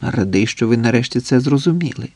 Радий, що ви нарешті це зрозуміли.